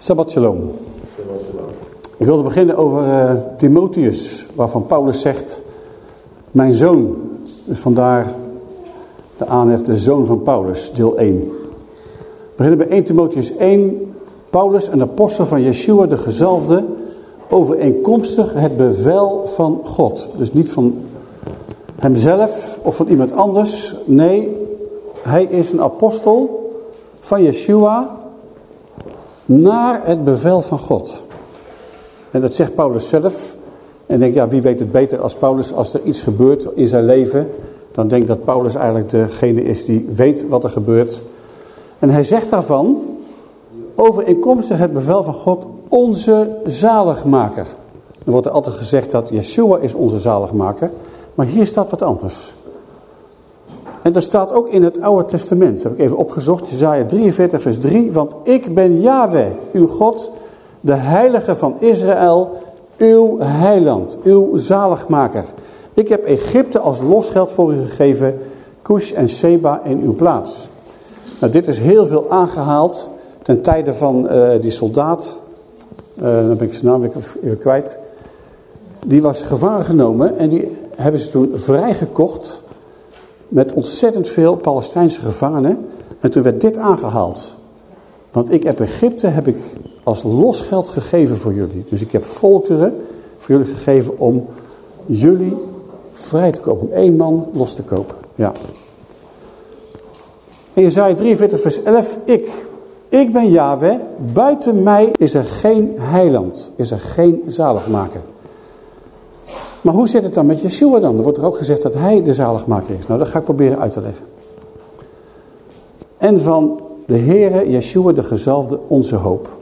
Shabbat shalom. Ik wilde beginnen over eh, Timotheus, waarvan Paulus zegt, mijn zoon. Dus vandaar de aanhef, de zoon van Paulus, deel 1. We beginnen bij 1 Timotheus 1. Paulus, een apostel van Yeshua, de gezalfde, overeenkomstig het bevel van God. Dus niet van hemzelf of van iemand anders. Nee, hij is een apostel van Yeshua naar het bevel van God. En dat zegt Paulus zelf. En denk, ja, wie weet het beter als Paulus, als er iets gebeurt in zijn leven, dan denk dat Paulus eigenlijk degene is die weet wat er gebeurt. En hij zegt daarvan, overeenkomstig het bevel van God, onze zaligmaker. Er wordt er altijd gezegd dat Yeshua is onze zaligmaker, maar hier staat wat anders. En dat staat ook in het Oude Testament. Dat heb ik even opgezocht. Jezaja 43 vers 3. Want ik ben Yahweh, uw God, de heilige van Israël, uw heiland, uw zaligmaker. Ik heb Egypte als losgeld voor u gegeven, Cush en Seba in uw plaats. Nou, dit is heel veel aangehaald ten tijde van uh, die soldaat. Uh, dan ben ik zijn naam even kwijt. Die was gevangen genomen en die hebben ze toen vrijgekocht met ontzettend veel Palestijnse gevangenen. En toen werd dit aangehaald. Want ik heb Egypte heb ik als losgeld gegeven voor jullie. Dus ik heb volkeren voor jullie gegeven om jullie vrij te kopen. Om één man los te kopen. Ja. En Jezaja 43 vers 11. Ik, ik ben Yahweh. Buiten mij is er geen heiland. Is er geen zaligmaker. Maar hoe zit het dan met Yeshua dan? Er wordt er ook gezegd dat hij de zaligmaker is. Nou, dat ga ik proberen uit te leggen. En van de Heere Yeshua de gezalfde onze hoop.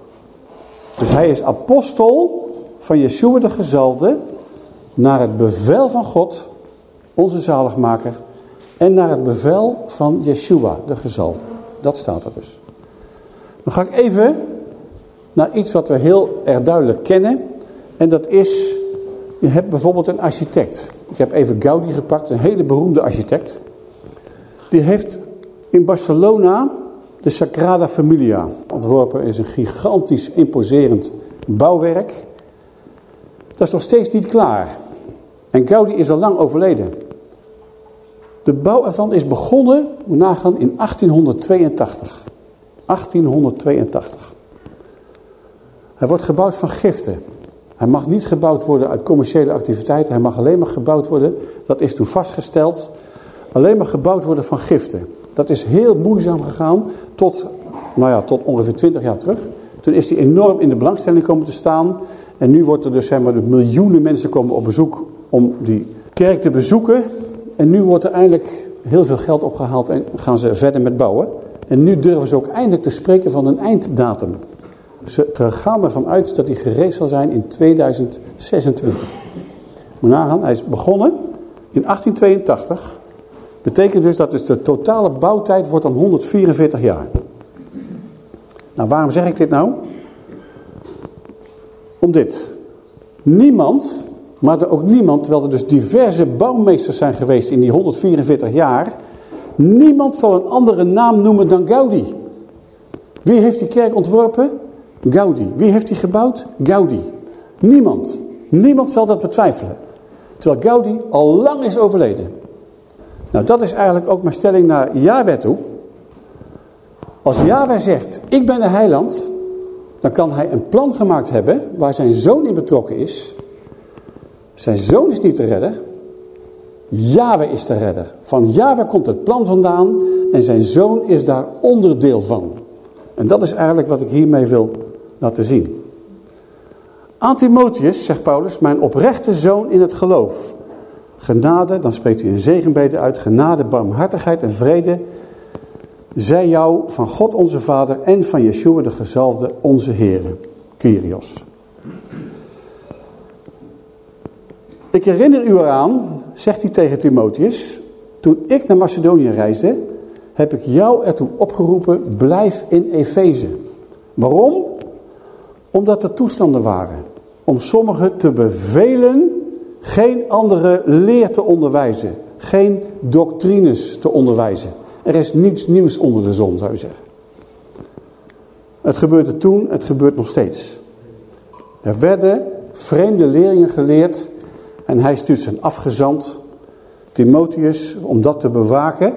Dus hij is apostel van Yeshua de gezalfde naar het bevel van God, onze zaligmaker, en naar het bevel van Yeshua de gezalfde. Dat staat er dus. Dan ga ik even naar iets wat we heel erg duidelijk kennen. En dat is, je hebt bijvoorbeeld een architect. Ik heb even Gaudi gepakt, een hele beroemde architect. Die heeft in Barcelona de Sagrada Familia ontworpen. is een gigantisch imposerend bouwwerk. Dat is nog steeds niet klaar. En Gaudi is al lang overleden. De bouw ervan is begonnen, moet nagaan, in 1882. 1882. Hij wordt gebouwd van giften. Hij mag niet gebouwd worden uit commerciële activiteiten. Hij mag alleen maar gebouwd worden, dat is toen vastgesteld, alleen maar gebouwd worden van giften. Dat is heel moeizaam gegaan tot, nou ja, tot ongeveer 20 jaar terug. Toen is hij enorm in de belangstelling komen te staan. En nu wordt er dus zeg maar, miljoenen mensen komen op bezoek om die kerk te bezoeken. En nu wordt er eindelijk heel veel geld opgehaald en gaan ze verder met bouwen. En nu durven ze ook eindelijk te spreken van een einddatum. Ze gaan ervan uit dat hij gereed zal zijn in 2026. Moet nagaan, hij is begonnen in 1882. Betekent dus dat dus de totale bouwtijd wordt dan 144 jaar. Nou, waarom zeg ik dit nou? Om dit. Niemand, maar er ook niemand, terwijl er dus diverse bouwmeesters zijn geweest in die 144 jaar. Niemand zal een andere naam noemen dan Gaudi. Wie heeft die kerk ontworpen? Gaudi. Wie heeft die gebouwd? Gaudi. Niemand. Niemand zal dat betwijfelen. Terwijl Gaudi al lang is overleden. Nou, dat is eigenlijk ook mijn stelling naar Yahweh toe. Als Yahweh zegt, ik ben de heiland, dan kan hij een plan gemaakt hebben waar zijn zoon in betrokken is. Zijn zoon is niet de redder. Yahweh is de redder. Van Yahweh komt het plan vandaan en zijn zoon is daar onderdeel van. En dat is eigenlijk wat ik hiermee wil laten zien. Aan Timotheus, zegt Paulus, mijn oprechte zoon in het geloof. Genade, dan spreekt hij een zegenbede uit. Genade, barmhartigheid en vrede zij jou van God onze Vader en van Yeshua de gezalfde onze Heere. Kyrios. Ik herinner u eraan, zegt hij tegen Timotheus, Toen ik naar Macedonië reisde, heb ik jou ertoe opgeroepen, blijf in Efeze. Waarom? Omdat er toestanden waren. Om sommigen te bevelen geen andere leer te onderwijzen. Geen doctrines te onderwijzen. Er is niets nieuws onder de zon, zou je zeggen. Het gebeurde toen, het gebeurt nog steeds. Er werden vreemde leerlingen geleerd en hij stuurt zijn afgezant Timotheus om dat te bewaken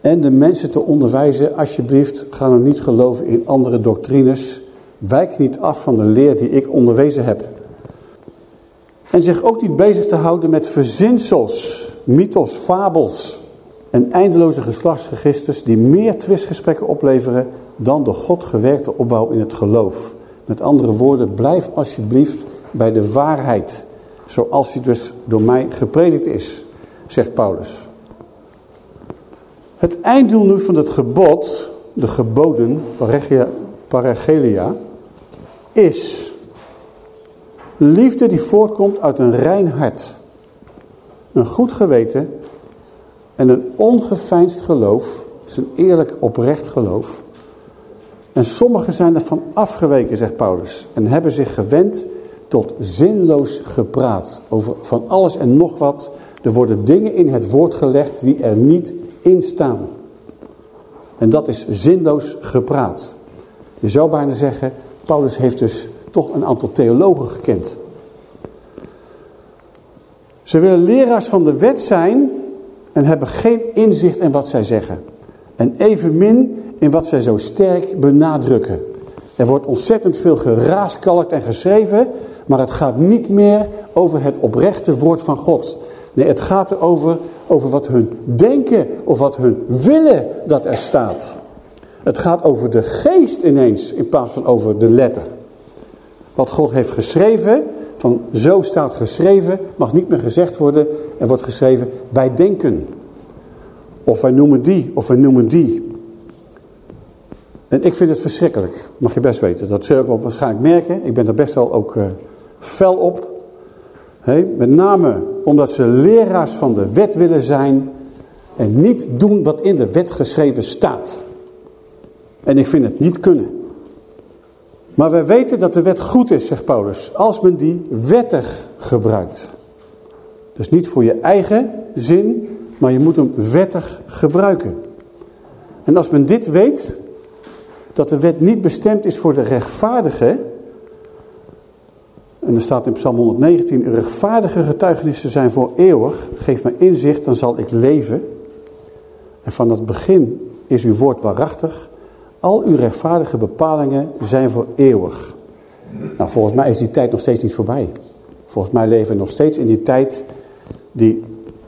en de mensen te onderwijzen, alsjeblieft, ga nou niet geloven in andere doctrines. Wijk niet af van de leer die ik onderwezen heb. En zich ook niet bezig te houden met verzinsels, mythos, fabels en eindeloze geslachtsregisters die meer twistgesprekken opleveren dan de God gewerkte opbouw in het geloof. Met andere woorden, blijf alsjeblieft bij de waarheid, zoals die dus door mij gepredikt is, zegt Paulus. Het einddoel nu van het gebod, de geboden, paragelia, is liefde die voortkomt uit een rein hart, een goed geweten en een ongeveinsd geloof, is een eerlijk oprecht geloof. En sommigen zijn ervan afgeweken, zegt Paulus, en hebben zich gewend tot zinloos gepraat over van alles en nog wat. Er worden dingen in het woord gelegd die er niet in staan. En dat is zinloos gepraat. Je zou bijna zeggen, Paulus heeft dus toch een aantal theologen gekend. Ze willen leraars van de wet zijn en hebben geen inzicht in wat zij zeggen. En evenmin in wat zij zo sterk benadrukken. Er wordt ontzettend veel geraaskαλkt en geschreven, maar het gaat niet meer over het oprechte woord van God. Nee, het gaat erover over wat hun denken of wat hun willen dat er staat. Het gaat over de geest ineens in plaats van over de letter. Wat God heeft geschreven, van zo staat geschreven, mag niet meer gezegd worden. Er wordt geschreven, wij denken. Of wij noemen die, of wij noemen die. En ik vind het verschrikkelijk, mag je best weten. Dat zul je ook waarschijnlijk merken. Ik ben er best wel ook uh, fel op. met name omdat ze leraars van de wet willen zijn en niet doen wat in de wet geschreven staat. En ik vind het niet kunnen. Maar wij weten dat de wet goed is, zegt Paulus, als men die wettig gebruikt. Dus niet voor je eigen zin, maar je moet hem wettig gebruiken. En als men dit weet, dat de wet niet bestemd is voor de rechtvaardige, en er staat in Psalm 119, rechtvaardige getuigenissen zijn voor eeuwig, geef mij inzicht, dan zal ik leven. En van het begin is uw woord waarachtig, al uw rechtvaardige bepalingen zijn voor eeuwig. Nou, volgens mij is die tijd nog steeds niet voorbij. Volgens mij leven we nog steeds in die tijd die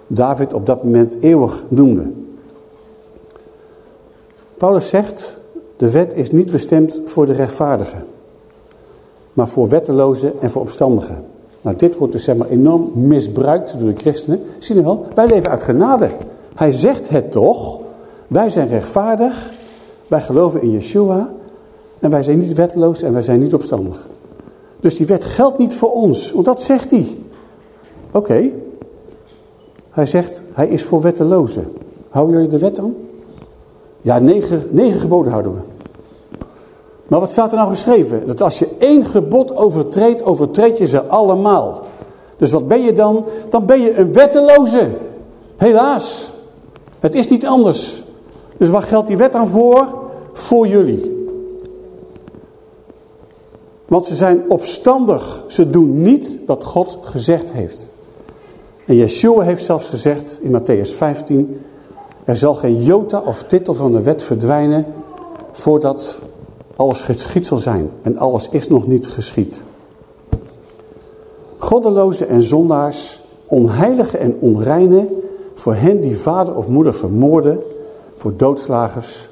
David op dat moment eeuwig noemde. Paulus zegt, de wet is niet bestemd voor de rechtvaardigen, maar voor wettelozen en voor opstandigen. Nou, dit wordt dus zeg maar enorm misbruikt door de christenen. Zie je wel, wij leven uit genade. Hij zegt het toch, wij zijn rechtvaardig, wij geloven in Yeshua en wij zijn niet wetteloos en wij zijn niet opstandig. Dus die wet geldt niet voor ons, want dat zegt hij. Oké, hij zegt, hij is voor wettelozen. Houden jullie de wet dan? Ja, negen, negen geboden houden we. Maar wat staat er nou geschreven? Dat als je één gebod overtreedt, overtreed je ze allemaal. Dus wat ben je dan? Dan ben je een wetteloze. Helaas. Het is niet anders. Dus waar geldt die wet dan voor? Voor jullie. Want ze zijn opstandig. Ze doen niet wat God gezegd heeft. En Yeshua heeft zelfs gezegd in Matthäus 15... Er zal geen jota of titel van de wet verdwijnen... voordat alles geschied zal zijn. En alles is nog niet geschied. Goddeloze en zondaars, onheilige en onreine... voor hen die vader of moeder vermoorden... voor doodslagers...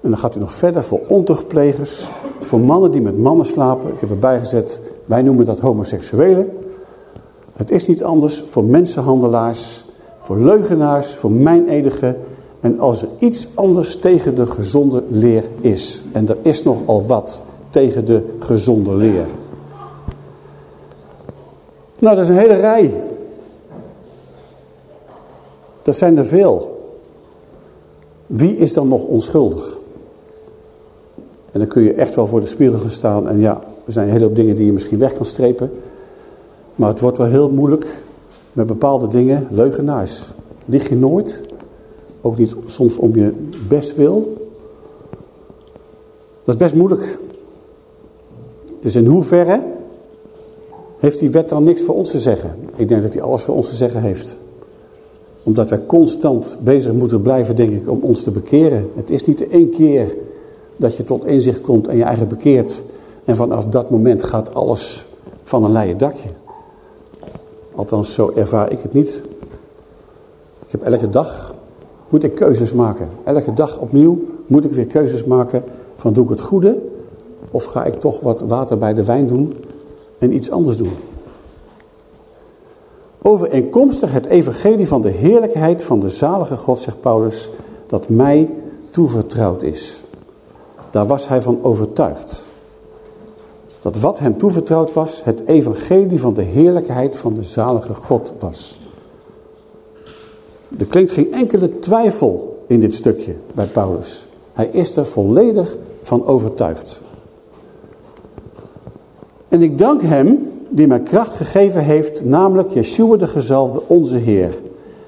En dan gaat hij nog verder voor ontuchtplegers, voor mannen die met mannen slapen. Ik heb erbij gezet, wij noemen dat homoseksuelen. Het is niet anders voor mensenhandelaars, voor leugenaars, voor meineedigen. En als er iets anders tegen de gezonde leer is. En er is nogal wat tegen de gezonde leer. Nou, dat is een hele rij. Dat zijn er veel. Wie is dan nog onschuldig? En dan kun je echt wel voor de spiegel staan. En ja, er zijn een hele hoop dingen die je misschien weg kan strepen. Maar het wordt wel heel moeilijk met bepaalde dingen. Leugenaars. Lig je nooit. Ook niet soms om je best wil. Dat is best moeilijk. Dus in hoeverre heeft die wet dan niks voor ons te zeggen? Ik denk dat hij alles voor ons te zeggen heeft. Omdat wij constant bezig moeten blijven, denk ik, om ons te bekeren. Het is niet één keer dat je tot inzicht komt en je eigen bekeert. En vanaf dat moment gaat alles van een leien dakje. Althans, zo ervaar ik het niet. Ik heb elke dag, moet ik keuzes maken. Elke dag opnieuw moet ik weer keuzes maken van doe ik het goede of ga ik toch wat water bij de wijn doen en iets anders doen. Overeenkomstig het evangelie van de heerlijkheid van de zalige God, zegt Paulus, dat mij toevertrouwd is. Daar was hij van overtuigd. Dat wat hem toevertrouwd was, het evangelie van de heerlijkheid van de zalige God was. Er klinkt geen enkele twijfel in dit stukje bij Paulus. Hij is er volledig van overtuigd. En ik dank hem die mij kracht gegeven heeft, namelijk Yeshua de gezalfde, onze Heer.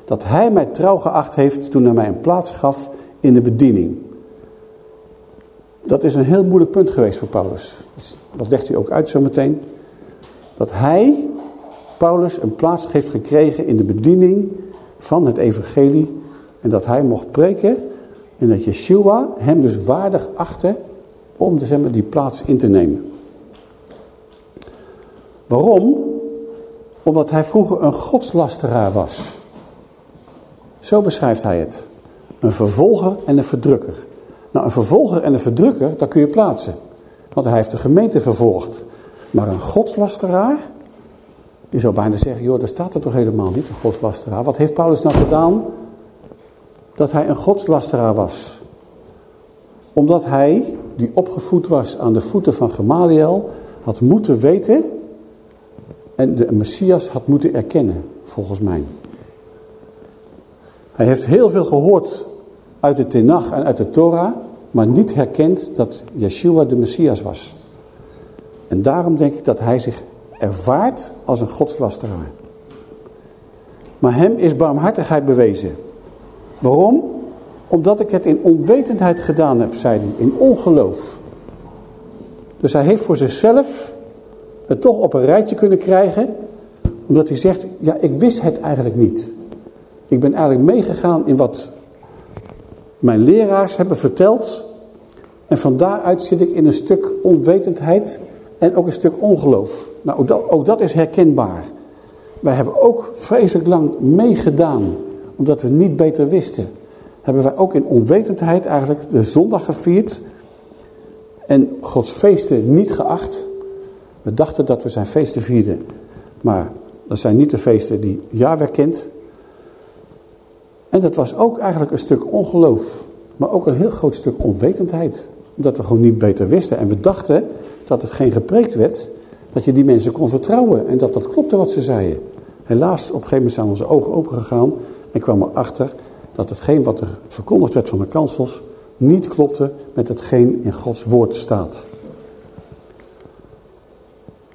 Dat hij mij trouw geacht heeft toen hij mij een plaats gaf in de bediening. Dat is een heel moeilijk punt geweest voor Paulus. Dat legt hij ook uit zometeen. Dat hij, Paulus, een plaats heeft gekregen in de bediening van het evangelie. En dat hij mocht preken. En dat Yeshua hem dus waardig achtte om de, die plaats in te nemen. Waarom? Omdat hij vroeger een godslasteraar was. Zo beschrijft hij het. Een vervolger en een verdrukker. Nou, een vervolger en een verdrukker, dat kun je plaatsen. Want hij heeft de gemeente vervolgd. Maar een godslasteraar, je zou bijna zeggen, joh, daar staat er toch helemaal niet, een godslasteraar. Wat heeft Paulus nou gedaan? Dat hij een godslasteraar was. Omdat hij, die opgevoed was aan de voeten van Gamaliel, had moeten weten en de Messias had moeten erkennen, volgens mij. Hij heeft heel veel gehoord uit de Tenach en uit de Torah, maar niet herkend dat Yeshua de Messias was. En daarom denk ik dat hij zich ervaart als een godslasteraar. Maar hem is barmhartigheid bewezen. Waarom? Omdat ik het in onwetendheid gedaan heb, zei hij, in ongeloof. Dus hij heeft voor zichzelf het toch op een rijtje kunnen krijgen. Omdat hij zegt, ja ik wist het eigenlijk niet. Ik ben eigenlijk meegegaan in wat mijn leraars hebben verteld. En van daaruit zit ik in een stuk onwetendheid en ook een stuk ongeloof. Nou, dat, ook dat is herkenbaar. Wij hebben ook vreselijk lang meegedaan, omdat we niet beter wisten. Hebben wij ook in onwetendheid eigenlijk de zondag gevierd en Gods feesten niet geacht. We dachten dat we zijn feesten vierden. Maar dat zijn niet de feesten die Yahweh kent. En dat was ook eigenlijk een stuk ongeloof. Maar ook een heel groot stuk onwetendheid. Omdat we gewoon niet beter wisten. En we dachten dat het geen gepreekt werd. Dat je die mensen kon vertrouwen. En dat dat klopte wat ze zeiden. Helaas, op een gegeven moment zijn onze ogen opengegaan. En kwam erachter dat hetgeen wat er verkondigd werd van de kansels. Niet klopte met hetgeen in Gods woord staat.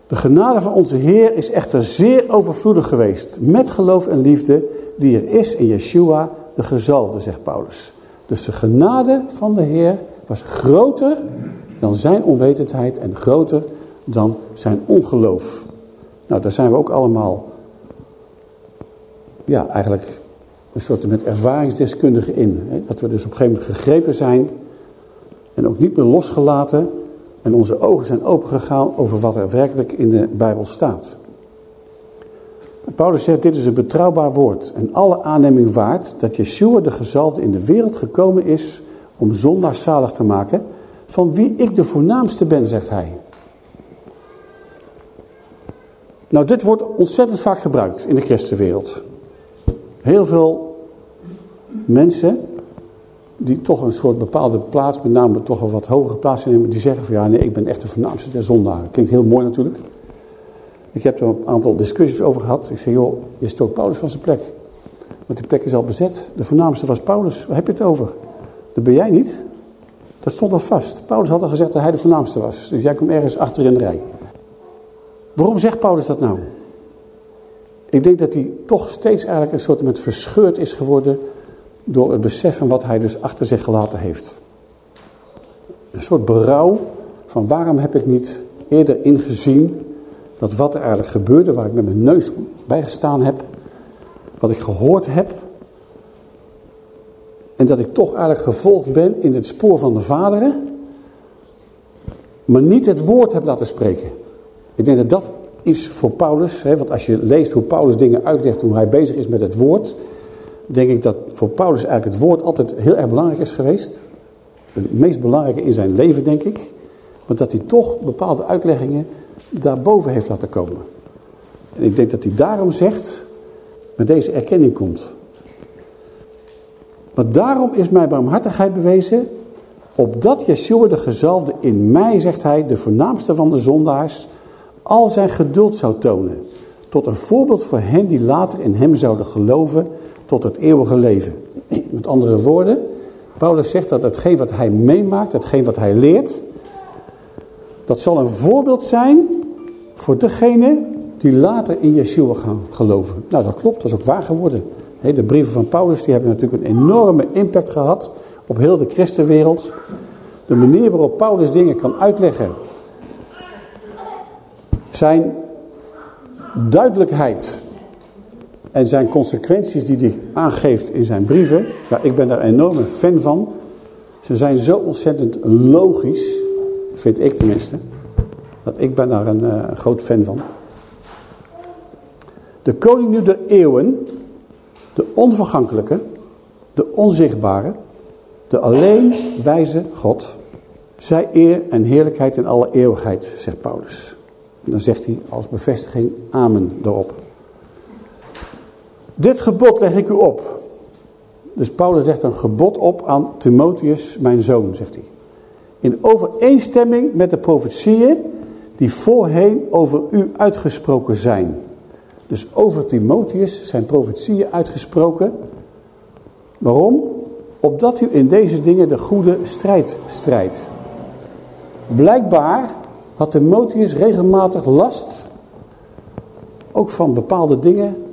De genade van onze Heer is echter zeer overvloedig geweest. Met geloof en liefde die er is in Yeshua de gezalde, zegt Paulus. Dus de genade van de Heer was groter dan zijn onwetendheid en groter dan zijn ongeloof. Nou, daar zijn we ook allemaal, ja, eigenlijk een soort met ervaringsdeskundigen in. Hè? Dat we dus op een gegeven moment gegrepen zijn en ook niet meer losgelaten en onze ogen zijn opengegaan over wat er werkelijk in de Bijbel staat. Paulus zegt, dit is een betrouwbaar woord en alle aanneming waard dat Yeshua de gezalfde in de wereld gekomen is om zondags zalig te maken, van wie ik de voornaamste ben, zegt hij. Nou, dit wordt ontzettend vaak gebruikt in de christenwereld. Heel veel mensen die toch een soort bepaalde plaats, met name toch een wat hogere plaats innemen, die zeggen van ja, nee, ik ben echt de voornaamste der zondaren. Klinkt heel mooi natuurlijk. Ik heb er een aantal discussies over gehad. Ik zei, joh, je stoot Paulus van zijn plek. Want die plek is al bezet. De voornaamste was Paulus. Waar heb je het over? Dat ben jij niet. Dat stond al vast. Paulus had al gezegd dat hij de voornaamste was. Dus jij komt ergens achter in de rij. Waarom zegt Paulus dat nou? Ik denk dat hij toch steeds eigenlijk een soort met verscheurd is geworden door het besef van wat hij dus achter zich gelaten heeft. Een soort berouw van waarom heb ik niet eerder ingezien dat wat er eigenlijk gebeurde, waar ik met mijn neus bij gestaan heb, wat ik gehoord heb, en dat ik toch eigenlijk gevolgd ben in het spoor van de vaderen, maar niet het woord heb laten spreken. Ik denk dat dat is voor Paulus, hè, want als je leest hoe Paulus dingen uitlegt, hoe hij bezig is met het woord, denk ik dat voor Paulus eigenlijk het woord altijd heel erg belangrijk is geweest. Het meest belangrijke in zijn leven, denk ik. Maar dat hij toch bepaalde uitleggingen daarboven heeft laten komen. En ik denk dat hij daarom zegt, met deze erkenning komt. Maar daarom is mijn barmhartigheid bewezen, opdat Yeshua de gezalfde in mij, zegt hij, de voornaamste van de zondaars, al zijn geduld zou tonen. Tot een voorbeeld voor hen die later in hem zouden geloven tot het eeuwige leven. Met andere woorden, Paulus zegt dat hetgeen wat hij meemaakt, hetgeen wat hij leert, dat zal een voorbeeld zijn voor degene die later in Yeshua gaan geloven. Nou, dat klopt, dat is ook waar geworden. De brieven van Paulus die hebben natuurlijk een enorme impact gehad op heel de christenwereld. De manier waarop Paulus dingen kan uitleggen. Zijn duidelijkheid en zijn consequenties die hij aangeeft in zijn brieven. Ja, ik ben daar een enorme fan van. Ze zijn zo ontzettend logisch, vind ik tenminste. Dat ik ben daar een uh, groot fan van. De koning nu de eeuwen, de onvergankelijke, de onzichtbare, de alleen wijze God. Zij eer en heerlijkheid in alle eeuwigheid, zegt Paulus. En dan zegt hij als bevestiging amen erop. Dit gebod leg ik u op. Dus Paulus legt een gebod op aan Timotheus, mijn zoon, zegt hij. In overeenstemming met de profetieën die voorheen over u uitgesproken zijn. Dus over Timotheus zijn profetieën uitgesproken. Waarom? Opdat u in deze dingen de goede strijd strijdt. Blijkbaar had Timotheus regelmatig last, ook van bepaalde dingen,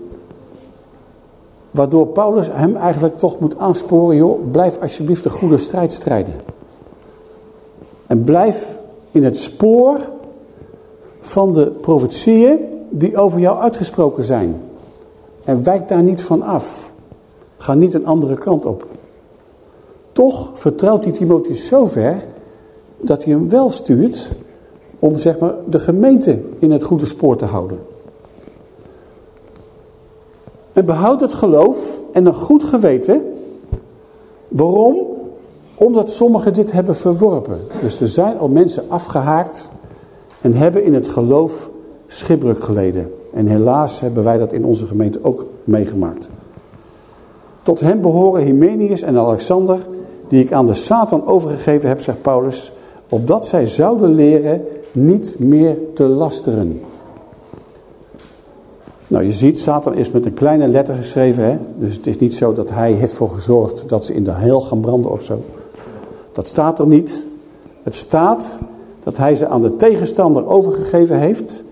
waardoor Paulus hem eigenlijk toch moet aansporen, joh, blijf alsjeblieft de goede strijd strijden. En blijf in het spoor van de profetieën die over jou uitgesproken zijn. En wijk daar niet van af. Ga niet een andere kant op. Toch vertrouwt hij Timotheus zo ver dat hij hem wel stuurt om zeg maar, de gemeente in het goede spoor te houden. En behoud het geloof en een goed geweten. Waarom? Omdat sommigen dit hebben verworpen. Dus er zijn al mensen afgehaakt en hebben in het geloof schipbreuk geleden. En helaas hebben wij dat in onze gemeente ook meegemaakt. Tot hen behoren Hymenius en Alexander, die ik aan de Satan overgegeven heb, zegt Paulus, opdat zij zouden leren niet meer te lasteren. Nou, je ziet, Satan is met een kleine letter geschreven. Hè? Dus het is niet zo dat hij heeft voor gezorgd dat ze in de hel gaan branden of zo. Dat staat er niet. Het staat dat hij ze aan de tegenstander overgegeven heeft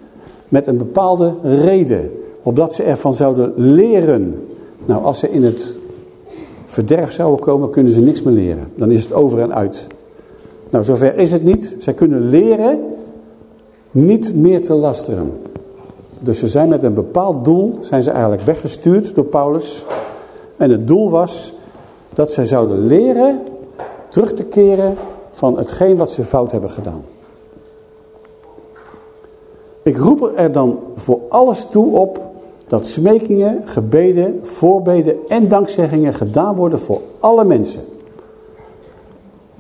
met een bepaalde reden. Opdat ze ervan zouden leren. Nou, als ze in het verderf zouden komen, kunnen ze niks meer leren. Dan is het over en uit. Nou, zover is het niet. Zij kunnen leren niet meer te lasteren. Dus ze zijn met een bepaald doel, zijn ze eigenlijk weggestuurd door Paulus. En het doel was dat zij zouden leren terug te keren van hetgeen wat ze fout hebben gedaan. Ik roep er dan voor alles toe op dat smekingen, gebeden, voorbeden en dankzeggingen gedaan worden voor alle mensen.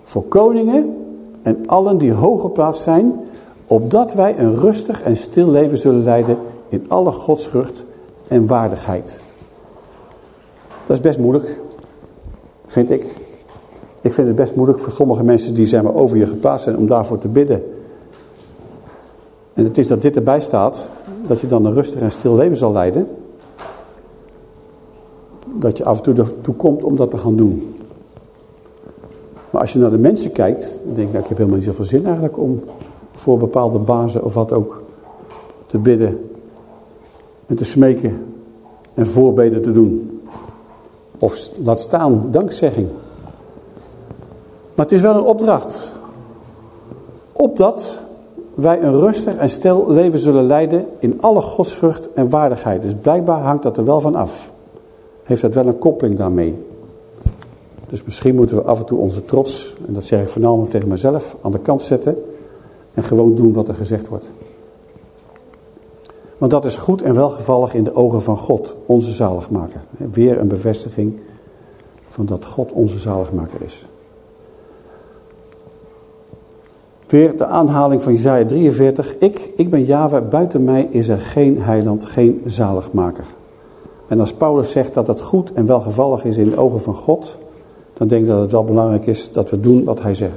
Voor koningen en allen die hoog geplaatst zijn, opdat wij een rustig en stil leven zullen leiden in alle godsvrucht en waardigheid. Dat is best moeilijk, vind ik. Ik vind het best moeilijk voor sommige mensen die zeg maar, over je geplaatst zijn om daarvoor te bidden. En het is dat dit erbij staat, dat je dan een rustig en stil leven zal leiden. dat je af en toe ertoe komt om dat te gaan doen. Maar als je naar de mensen kijkt, dan denk je, nou, ik heb helemaal niet zoveel zin eigenlijk om voor bepaalde bazen of wat ook te bidden en te smeken en voorbeden te doen. Of laat staan, dankzegging. Maar het is wel een opdracht. Opdat wij een rustig en stil leven zullen leiden in alle godsvrucht en waardigheid. Dus blijkbaar hangt dat er wel van af. Heeft dat wel een koppeling daarmee. Dus misschien moeten we af en toe onze trots, en dat zeg ik voornamelijk tegen mezelf, aan de kant zetten. En gewoon doen wat er gezegd wordt. Want dat is goed en welgevallig in de ogen van God, onze zaligmaker. Weer een bevestiging van dat God onze zaligmaker is. Weer de aanhaling van Isaiah 43. Ik, ik ben Java, buiten mij is er geen heiland, geen zaligmaker. En als Paulus zegt dat het goed en welgevallig is in de ogen van God, dan denk ik dat het wel belangrijk is dat we doen wat hij zegt.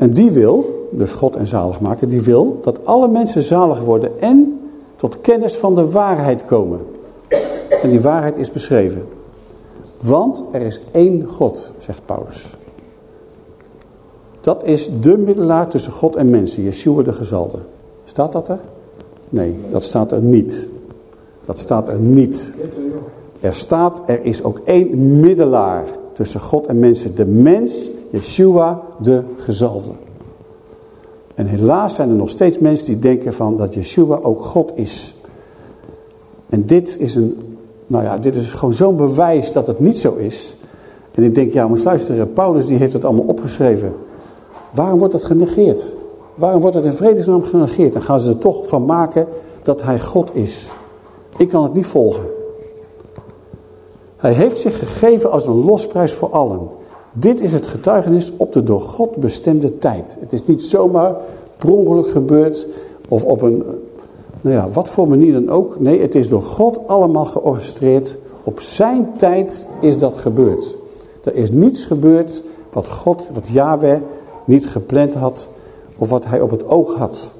En die wil, dus God en zaligmaker, die wil dat alle mensen zalig worden en tot kennis van de waarheid komen. En die waarheid is beschreven. Want er is één God, zegt Paulus. Dat is de middelaar tussen God en mensen, Yeshua de gezalde. Staat dat er? Nee, dat staat er niet. Dat staat er niet. Er staat, er is ook één middelaar tussen God en mensen. De mens, Yeshua de gezalde. En helaas zijn er nog steeds mensen die denken van dat Yeshua ook God is. En dit is een, nou ja, dit is gewoon zo'n bewijs dat het niet zo is. En ik denk, ja, maar luisteren, Paulus die heeft het allemaal opgeschreven. Waarom wordt het genegeerd? Waarom wordt het in vredesnaam genegeerd? Dan gaan ze er toch van maken dat hij God is. Ik kan het niet volgen. Hij heeft zich gegeven als een losprijs voor allen. Dit is het getuigenis op de door God bestemde tijd. Het is niet zomaar per ongeluk gebeurd of op een, nou ja, wat voor manier dan ook. Nee, het is door God allemaal georchestreerd. Op zijn tijd is dat gebeurd. Er is niets gebeurd wat God, wat Yahweh niet gepland had of wat hij op het oog had.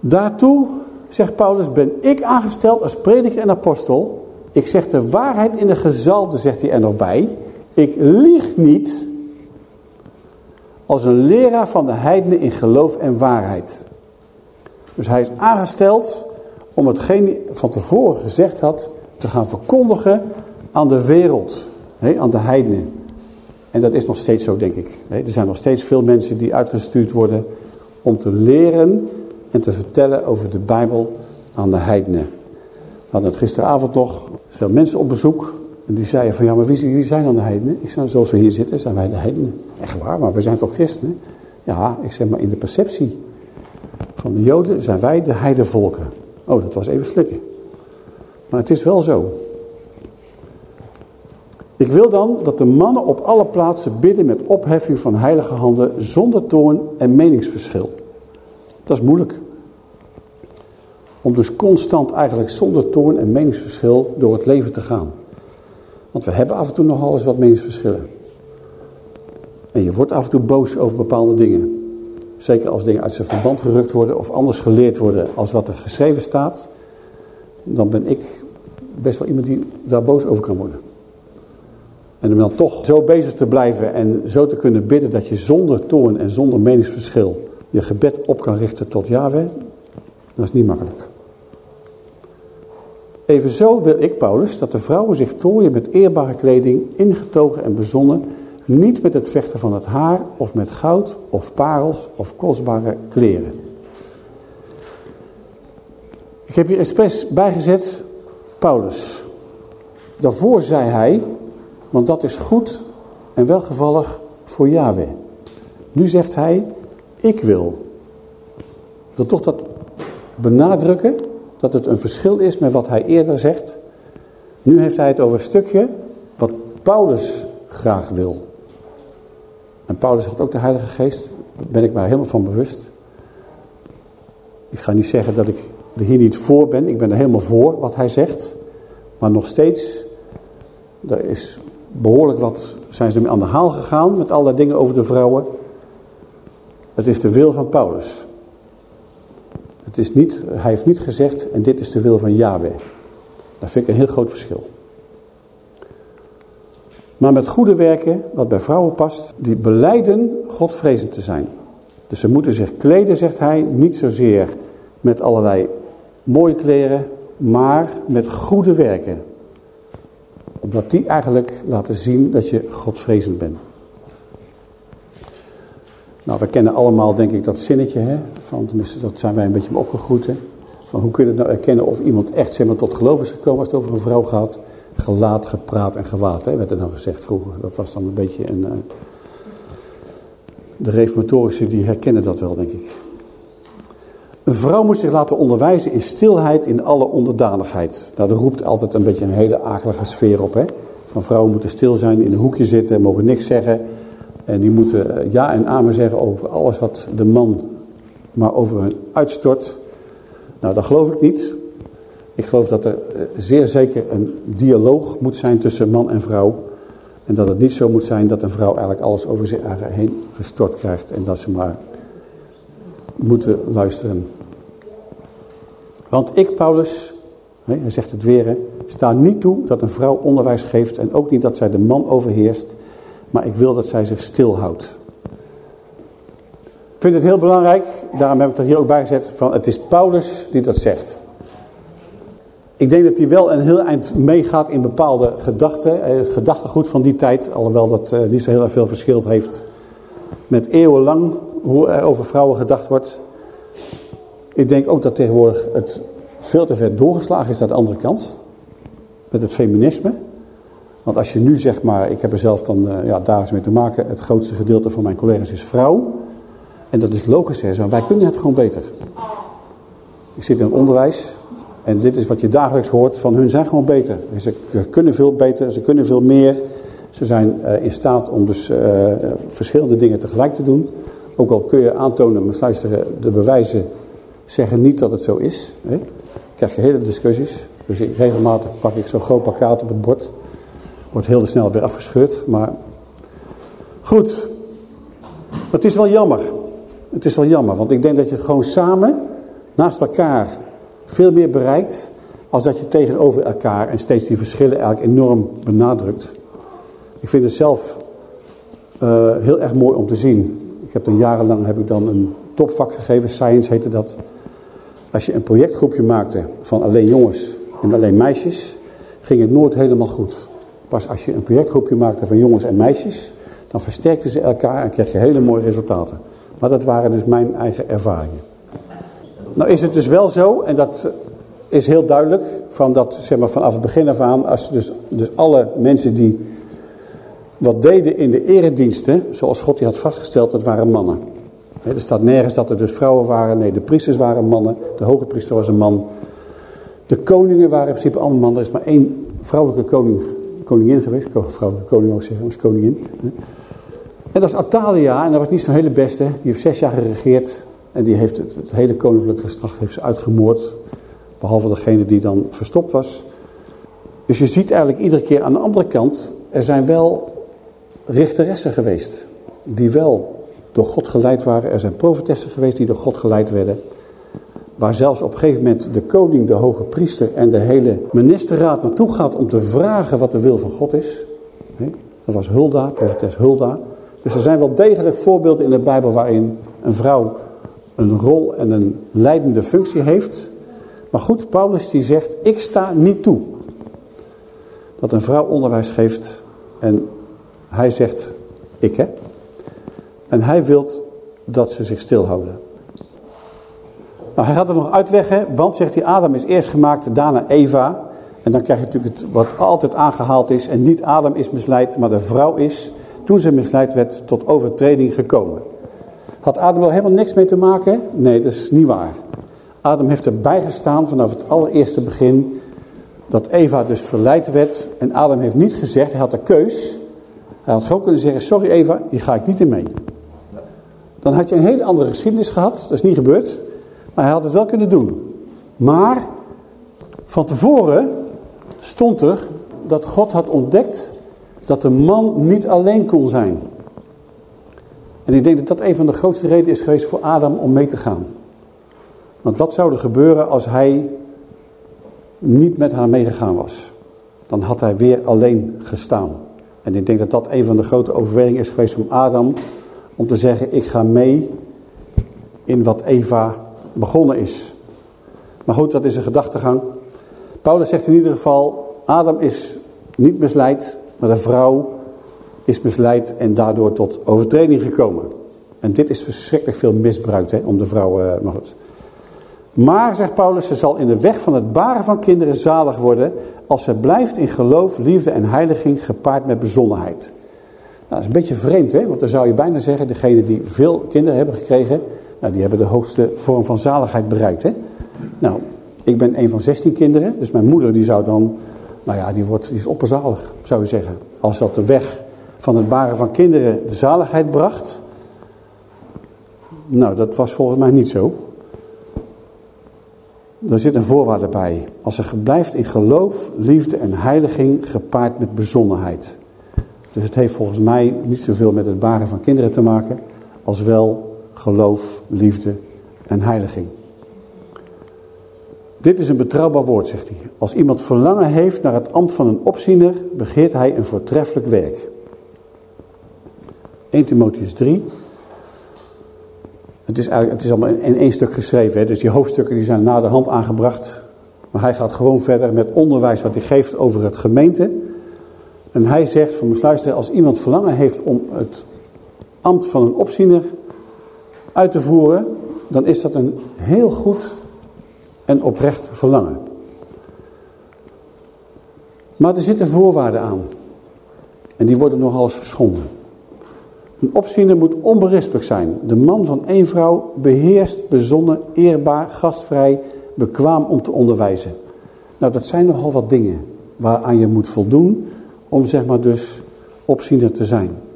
Daartoe, zegt Paulus, ben ik aangesteld als prediker en apostel. Ik zeg de waarheid in de gezalde, zegt hij er nog bij. Ik lieg niet als een leraar van de heidenen in geloof en waarheid. Dus hij is aangesteld om hetgeen hij van tevoren gezegd had te gaan verkondigen aan de wereld, aan de heidenen. En dat is nog steeds zo, denk ik. Er zijn nog steeds veel mensen die uitgestuurd worden om te leren en te vertellen over de Bijbel aan de heidenen. Hadden het gisteravond nog veel mensen op bezoek. En die zeiden van, ja, maar wie, wie zijn dan de heidenen? Ik zei, zoals we hier zitten, zijn wij de heidenen. Echt waar, maar we zijn toch christenen? Ja, ik zeg maar in de perceptie van de joden zijn wij de heidenvolken. Oh, dat was even slikken. Maar het is wel zo. Ik wil dan dat de mannen op alle plaatsen bidden met opheffing van heilige handen zonder toorn en meningsverschil. Dat is moeilijk. Om dus constant eigenlijk zonder toorn en meningsverschil door het leven te gaan. Want we hebben af en toe nogal eens wat meningsverschillen. En je wordt af en toe boos over bepaalde dingen. Zeker als dingen uit zijn verband gerukt worden of anders geleerd worden als wat er geschreven staat. Dan ben ik best wel iemand die daar boos over kan worden. En om dan toch zo bezig te blijven en zo te kunnen bidden dat je zonder toorn en zonder meningsverschil je gebed op kan richten tot Yahweh, dat is niet makkelijk. Evenzo wil ik, Paulus, dat de vrouwen zich tooien met eerbare kleding, ingetogen en bezonnen, niet met het vechten van het haar of met goud of parels of kostbare kleren. Ik heb hier expres bijgezet Paulus. Daarvoor zei hij, want dat is goed en welgevallig voor Yahweh. Nu zegt hij, ik wil. Ik wil toch dat benadrukken, dat het een verschil is met wat hij eerder zegt. Nu heeft hij het over een stukje wat Paulus graag wil. En Paulus zegt ook de Heilige Geest, daar ben ik mij helemaal van bewust. Ik ga niet zeggen dat ik er hier niet voor ben, ik ben er helemaal voor wat hij zegt. Maar nog steeds, er is behoorlijk wat zijn ze mee aan de haal gegaan met allerlei dingen over de vrouwen. Het is de wil van Paulus. Het is niet, hij heeft niet gezegd, en dit is de wil van Yahweh. Dat vind ik een heel groot verschil. Maar met goede werken, wat bij vrouwen past, die beleiden Godvrezend te zijn. Dus ze moeten zich kleden, zegt hij, niet zozeer met allerlei mooie kleren, maar met goede werken. Omdat die eigenlijk laten zien dat je Godvrezend bent. Nou, we kennen allemaal denk ik dat zinnetje, hè? Van, tenminste dat zijn wij een beetje opgegroeid. Hè? Van hoe kun je het nou erkennen of iemand echt zeg tot geloof is gekomen als het over een vrouw gaat. Gelaat, gepraat en gewaad, hè, werd er dan gezegd vroeger. Dat was dan een beetje een... Uh... de reformatorische die herkennen dat wel, denk ik. Een vrouw moet zich laten onderwijzen in stilheid, in alle onderdanigheid. Nou, dat roept altijd een beetje een hele akelige sfeer op. Hè? Van vrouwen moeten stil zijn, in een hoekje zitten, mogen niks zeggen. En die moeten eh, ja en amen zeggen over alles wat de man maar over hen uitstort. Nou, dat geloof ik niet. Ik geloof dat er eh, zeer zeker een dialoog moet zijn tussen man en vrouw. En dat het niet zo moet zijn dat een vrouw eigenlijk alles over zich heen gestort krijgt. En dat ze maar moeten luisteren. Want ik, Paulus, hij zegt het weer, sta niet toe dat een vrouw onderwijs geeft en ook niet dat zij de man overheerst, maar ik wil dat zij zich stilhoudt. Ik vind het heel belangrijk, daarom heb ik dat hier ook bij gezet, van het is Paulus die dat zegt. Ik denk dat hij wel een heel eind meegaat in bepaalde gedachten, eh, het gedachtegoed van die tijd, alhoewel dat uh, niet zo heel erg veel verschilt heeft met eeuwenlang hoe er over vrouwen gedacht wordt. Ik denk ook dat tegenwoordig het veel te ver doorgeslagen is naar de andere kant. Met het feminisme. Want als je nu zeg maar, ik heb er zelf dan uh, ja, dagelijks mee te maken. Het grootste gedeelte van mijn collega's is vrouw. En dat is logisch, hè, maar wij kunnen het gewoon beter. Ik zit in het onderwijs. En dit is wat je dagelijks hoort. Van hun zijn gewoon beter. Ze kunnen veel beter, ze kunnen veel meer. Ze zijn uh, in staat om dus uh, verschillende dingen tegelijk te doen. Ook al kun je aantonen, maar luisteren, de bewijzen zeggen niet dat het zo is. Hè? krijg je hele discussies. Dus regelmatig pak ik zo'n groot plakkaat op het bord. Wordt heel snel weer afgescheurd. Maar goed. Het is wel jammer. Het is wel jammer. Want ik denk dat je gewoon samen, naast elkaar, veel meer bereikt. Als dat je tegenover elkaar en steeds die verschillen eigenlijk enorm benadrukt. Ik vind het zelf uh, heel erg mooi om te zien. Ik heb dan jarenlang heb ik dan een topvak gegeven, science heette dat. Als je een projectgroepje maakte van alleen jongens en alleen meisjes, ging het nooit helemaal goed. Pas als je een projectgroepje maakte van jongens en meisjes, dan versterkten ze elkaar en kreeg je hele mooie resultaten. Maar dat waren dus mijn eigen ervaringen. Nou is het dus wel zo, en dat is heel duidelijk, van dat, zeg maar, vanaf het begin af aan, als dus, dus alle mensen die wat deden in de erediensten, zoals God die had vastgesteld, dat waren mannen. er staat nergens dat er dus vrouwen waren. Nee, de priesters waren mannen. De hoge priester was een man. De koningen waren in principe allemaal mannen. Er is maar één vrouwelijke koning, koningin geweest. Vrouwelijke koning ook zeggen, was koningin. En dat is Atalia. En dat was niet zo'n hele beste. Die heeft zes jaar geregeerd. En die heeft het, het hele koninklijke geslacht heeft ze uitgemoord. Behalve degene die dan verstopt was. Dus je ziet eigenlijk iedere keer aan de andere kant. Er zijn wel richteressen geweest. Die wel door God geleid waren. Er zijn profetessen geweest die door God geleid werden. Waar zelfs op een gegeven moment de koning, de hoge priester en de hele ministerraad naartoe gaat om te vragen wat de wil van God is. Dat was Hulda, profetes Hulda. Dus er zijn wel degelijk voorbeelden in de Bijbel waarin een vrouw een rol en een leidende functie heeft. Maar goed, Paulus die zegt, ik sta niet toe dat een vrouw onderwijs geeft en hij zegt, ik hè. En hij wil dat ze zich stilhouden. Nou, hij gaat het nog uitleggen, want zegt hij, Adam is eerst gemaakt, daarna Eva. En dan krijg je natuurlijk het, wat altijd aangehaald is. En niet Adam is misleid, maar de vrouw is, toen ze misleid werd, tot overtreding gekomen. Had Adam wel helemaal niks mee te maken? Nee, dat is niet waar. Adam heeft erbij gestaan vanaf het allereerste begin dat Eva dus verleid werd. En Adam heeft niet gezegd, hij had de keus. Hij had gewoon kunnen zeggen, sorry Eva, hier ga ik niet in mee. Dan had je een hele andere geschiedenis gehad. Dat is niet gebeurd. Hij had het wel kunnen doen. Maar van tevoren stond er dat God had ontdekt dat de man niet alleen kon zijn. En ik denk dat dat een van de grootste redenen is geweest voor Adam om mee te gaan. Want wat zou er gebeuren als hij niet met haar meegegaan was. Dan had hij weer alleen gestaan. En ik denk dat dat een van de grote overwegingen is geweest van Adam. Om te zeggen, ik ga mee in wat Eva begonnen is. Maar goed, dat is een gedachtegang. Paulus zegt in ieder geval, Adam is niet misleid, maar de vrouw is misleid en daardoor tot overtreding gekomen. En dit is verschrikkelijk veel misbruikt hè, om de vrouw. Uh, maar goed. Maar, zegt Paulus, ze zal in de weg van het baren van kinderen zalig worden... als ze blijft in geloof, liefde en heiliging gepaard met bezonnenheid. Nou, dat is een beetje vreemd, hè? want dan zou je bijna zeggen... degenen die veel kinderen hebben gekregen... Nou, die hebben de hoogste vorm van zaligheid bereikt. Hè? Nou, ik ben een van 16 kinderen, dus mijn moeder die zou dan... Nou ja, die, wordt, die is opperzalig, zou je zeggen. Als dat de weg van het baren van kinderen de zaligheid bracht... Nou, dat was volgens mij niet zo. Er zit een voorwaarde bij. Als ze blijft in geloof, liefde en heiliging gepaard met bezonnenheid. Dus het heeft volgens mij niet zoveel met het baren van kinderen te maken. Als wel geloof, liefde en heiliging. Dit is een betrouwbaar woord, zegt hij. Als iemand verlangen heeft naar het ambt van een opziener, begeert hij een voortreffelijk werk. 1 Timotheus 3, het is, eigenlijk, het is allemaal in één stuk geschreven. Hè? Dus die hoofdstukken die zijn na de hand aangebracht. Maar hij gaat gewoon verder met onderwijs wat hij geeft over het gemeente. En hij zegt van luisteren, als iemand verlangen heeft om het ambt van een opziener uit te voeren. Dan is dat een heel goed en oprecht verlangen. Maar er zitten voorwaarden aan. En die worden nogal eens geschonden. Een opziener moet onberispelijk zijn. De man van één vrouw beheerst, bezonnen, eerbaar, gastvrij, bekwaam om te onderwijzen. Nou, dat zijn nogal wat dingen waaraan je moet voldoen om zeg maar dus opziener te zijn.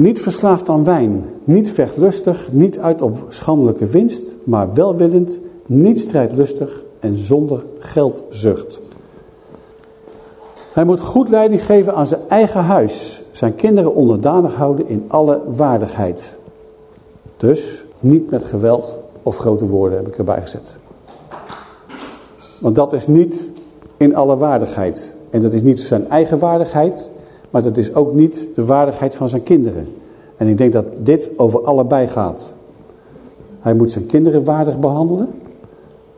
Niet verslaafd aan wijn, niet vechtlustig, niet uit op schandelijke winst, maar welwillend, niet strijdlustig en zonder geldzucht. Hij moet goed leiding geven aan zijn eigen huis. Zijn kinderen onderdanig houden in alle waardigheid. Dus niet met geweld of grote woorden heb ik erbij gezet. Want dat is niet in alle waardigheid. En dat is niet zijn eigen waardigheid, maar dat is ook niet de waardigheid van zijn kinderen. En ik denk dat dit over allebei gaat. Hij moet zijn kinderen waardig behandelen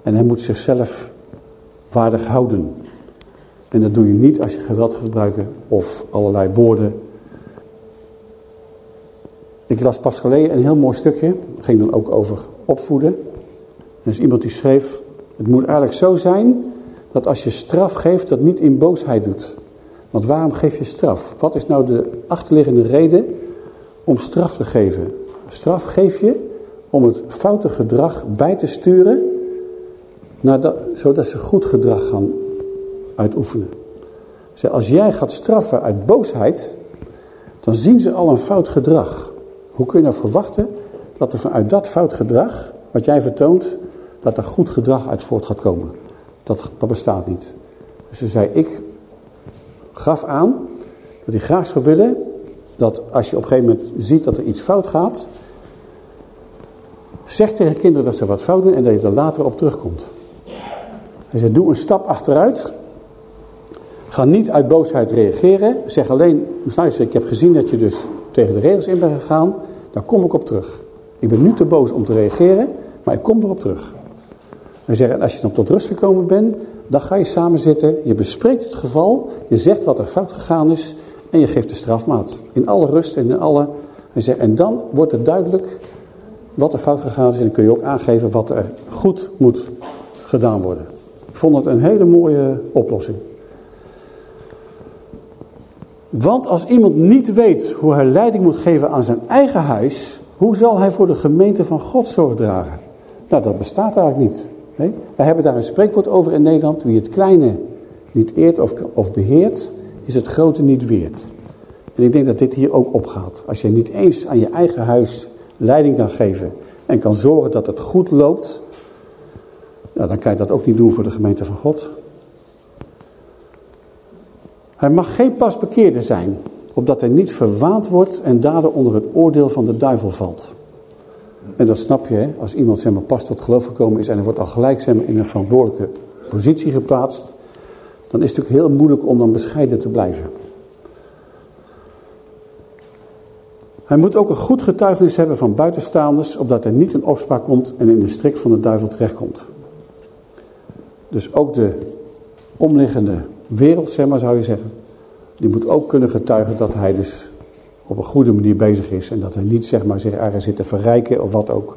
en hij moet zichzelf waardig houden. En dat doe je niet als je geweld gebruiken of allerlei woorden. Ik las pas een heel mooi stukje. Ging dan ook over opvoeden. Er is iemand die schreef, het moet eigenlijk zo zijn dat als je straf geeft, dat niet in boosheid doet. Want waarom geef je straf? Wat is nou de achterliggende reden om straf te geven? Straf geef je om het foute gedrag bij te sturen, zodat ze goed gedrag gaan uitoefenen. Als jij gaat straffen uit boosheid, dan zien ze al een fout gedrag. Hoe kun je nou verwachten dat er vanuit dat fout gedrag, wat jij vertoont, dat er goed gedrag uit voort gaat komen? Dat, dat bestaat niet. Dus ze zei, ik gaf aan dat hij graag zou willen dat als je op een gegeven moment ziet dat er iets fout gaat, zeg tegen kinderen dat ze wat fout doen en dat je er later op terugkomt. Hij zei, doe een stap achteruit Ga niet uit boosheid reageren. Zeg alleen, luister, ik heb gezien dat je dus tegen de regels in bent gegaan. Daar kom ik op terug. Ik ben nu te boos om te reageren, maar ik kom erop terug. Hij zegt, als je dan tot rust gekomen bent, dan ga je samen zitten. Je bespreekt het geval, je zegt wat er fout gegaan is en je geeft de strafmaat. In alle rust en in alle... En dan wordt het duidelijk wat er fout gegaan is. En dan kun je ook aangeven wat er goed moet gedaan worden. Ik vond het een hele mooie oplossing. Want als iemand niet weet hoe hij leiding moet geven aan zijn eigen huis, hoe zal hij voor de gemeente van God zorg dragen? Nou, dat bestaat eigenlijk niet. Wij hebben daar een spreekwoord over in Nederland. Wie het kleine niet eert of, of beheert, is het grote niet weert. En ik denk dat dit hier ook opgaat. Als je niet eens aan je eigen huis leiding kan geven en kan zorgen dat het goed loopt, nou, dan kan je dat ook niet doen voor de gemeente van God. Hij mag geen pasbekeerde zijn, opdat hij niet verwaand wordt en daardoor onder het oordeel van de duivel valt. En dat snap je, hè? als iemand zeg maar, pas tot geloof gekomen is en er wordt al gelijk in een verantwoordelijke positie geplaatst, dan is het natuurlijk heel moeilijk om dan bescheiden te blijven. Hij moet ook een goed getuigenis hebben van buitenstaanders, opdat er niet in opspraak komt en in de strik van de duivel terechtkomt. Dus ook de omliggende wereld, zeg maar, zou je zeggen, die moet ook kunnen getuigen dat hij dus op een goede manier bezig is. En dat hij niet zeg maar, zich ergens zit te verrijken of wat ook,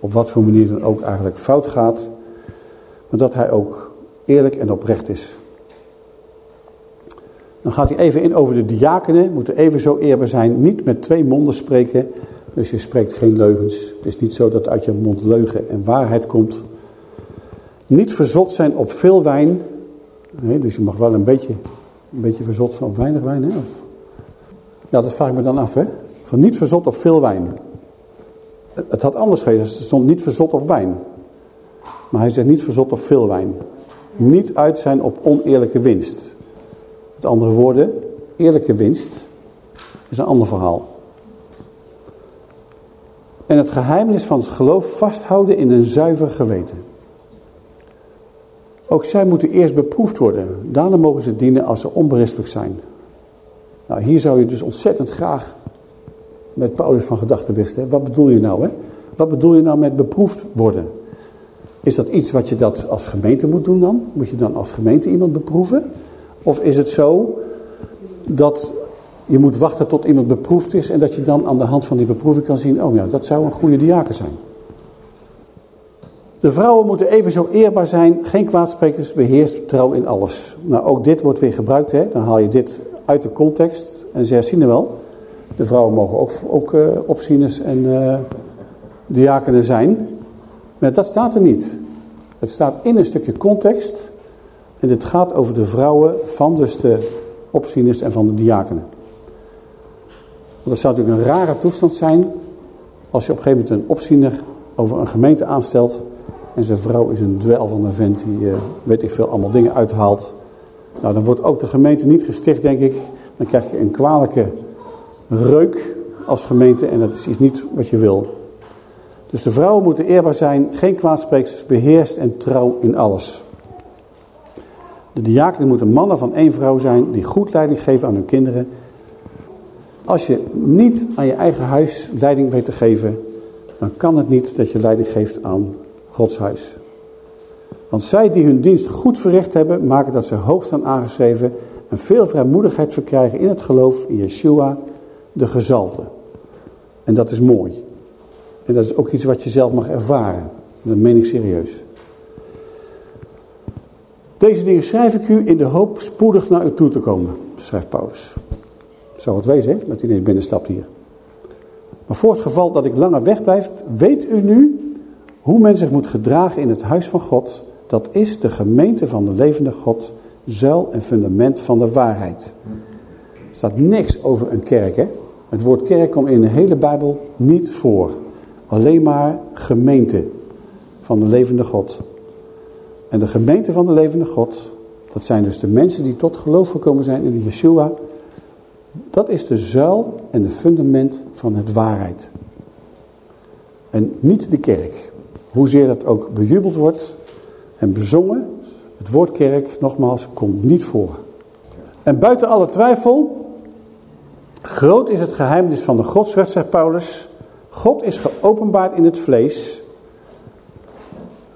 op wat voor manier dan ook eigenlijk fout gaat. Maar dat hij ook eerlijk en oprecht is. Dan gaat hij even in over de diakenen. Moeten even zo eerbaar zijn. Niet met twee monden spreken. Dus je spreekt geen leugens. Het is niet zo dat uit je mond leugen en waarheid komt. Niet verzot zijn op veel wijn. Dus je mag wel een beetje, een beetje verzot op weinig wijn. Hè? Of... Ja, dat vraag ik me dan af. Hè? Van niet verzot op veel wijn. Het had anders geweest. Er stond niet verzot op wijn. Maar hij zegt niet verzot op veel wijn. Niet uit zijn op oneerlijke winst. Met andere woorden, eerlijke winst is een ander verhaal. En het geheimnis van het geloof vasthouden in een zuiver geweten. Ook zij moeten eerst beproefd worden. Daarna mogen ze dienen als ze onberispelijk zijn. Nou, hier zou je dus ontzettend graag met Paulus van gedachten wisselen. Wat bedoel je nou? Hè? Wat bedoel je nou met beproefd worden? Is dat iets wat je dat als gemeente moet doen dan? Moet je dan als gemeente iemand beproeven? Of is het zo dat je moet wachten tot iemand beproefd is en dat je dan aan de hand van die beproeving kan zien, oh ja, dat zou een goede diaken zijn. De vrouwen moeten even zo eerbaar zijn, geen kwaadsprekers, beheerst trouw in alles. Nou, ook dit wordt weer gebruikt, hè? dan haal je dit uit de context en ze er wel. De vrouwen mogen ook, ook uh, opzieners en uh, diakenen zijn. Maar dat staat er niet. Het staat in een stukje context. En het gaat over de vrouwen van dus de opzieners en van de diakenen. Want dat zou natuurlijk een rare toestand zijn als je op een gegeven moment een opziener over een gemeente aanstelt en zijn vrouw is een dwel van een vent die uh, weet ik veel allemaal dingen uithaalt. Nou dan wordt ook de gemeente niet gesticht denk ik. Dan krijg je een kwalijke reuk als gemeente en dat is niet wat je wil. Dus de vrouwen moeten eerbaar zijn, geen kwaadspreeksters, beheerst en trouw in alles. De diakenen moeten mannen van één vrouw zijn die goed leiding geven aan hun kinderen. Als je niet aan je eigen huis leiding weet te geven, dan kan het niet dat je leiding geeft aan Gods huis. Want zij die hun dienst goed verricht hebben, maken dat ze hoog staan aangeschreven en veel vrijmoedigheid verkrijgen in het geloof in Yeshua, de gezalfde. En dat is mooi. En dat is ook iets wat je zelf mag ervaren. Dat meen ik serieus. Deze dingen schrijf ik u in de hoop spoedig naar u toe te komen, schrijft Paulus. Zou het wezen, hè, dat u ineens binnenstapt hier. Maar voor het geval dat ik langer wegblijf, weet u nu hoe men zich moet gedragen in het huis van God. Dat is de gemeente van de levende God, zuil en fundament van de waarheid. Er staat niks over een kerk, hè. Het woord kerk komt in de hele Bijbel niet voor. Alleen maar gemeente van de levende God. En de gemeente van de levende God, dat zijn dus de mensen die tot geloof gekomen zijn in Yeshua. Dat is de zuil en de fundament van het waarheid. En niet de kerk. Hoezeer dat ook bejubeld wordt en bezongen, het woord kerk, nogmaals, komt niet voor. En buiten alle twijfel, groot is het geheimnis van de godsrecht, zegt Paulus. God is geopenbaard in het vlees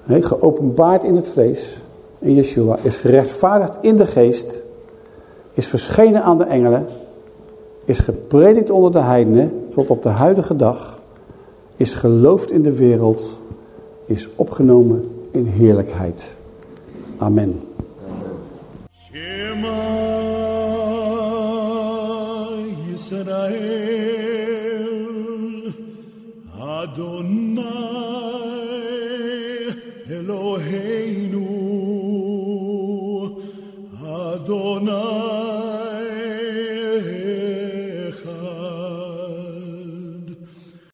geopenbaard in het vlees, in Yeshua, is gerechtvaardigd in de geest, is verschenen aan de engelen, is gepredikt onder de heidenen tot op de huidige dag, is geloofd in de wereld, is opgenomen in heerlijkheid. Amen.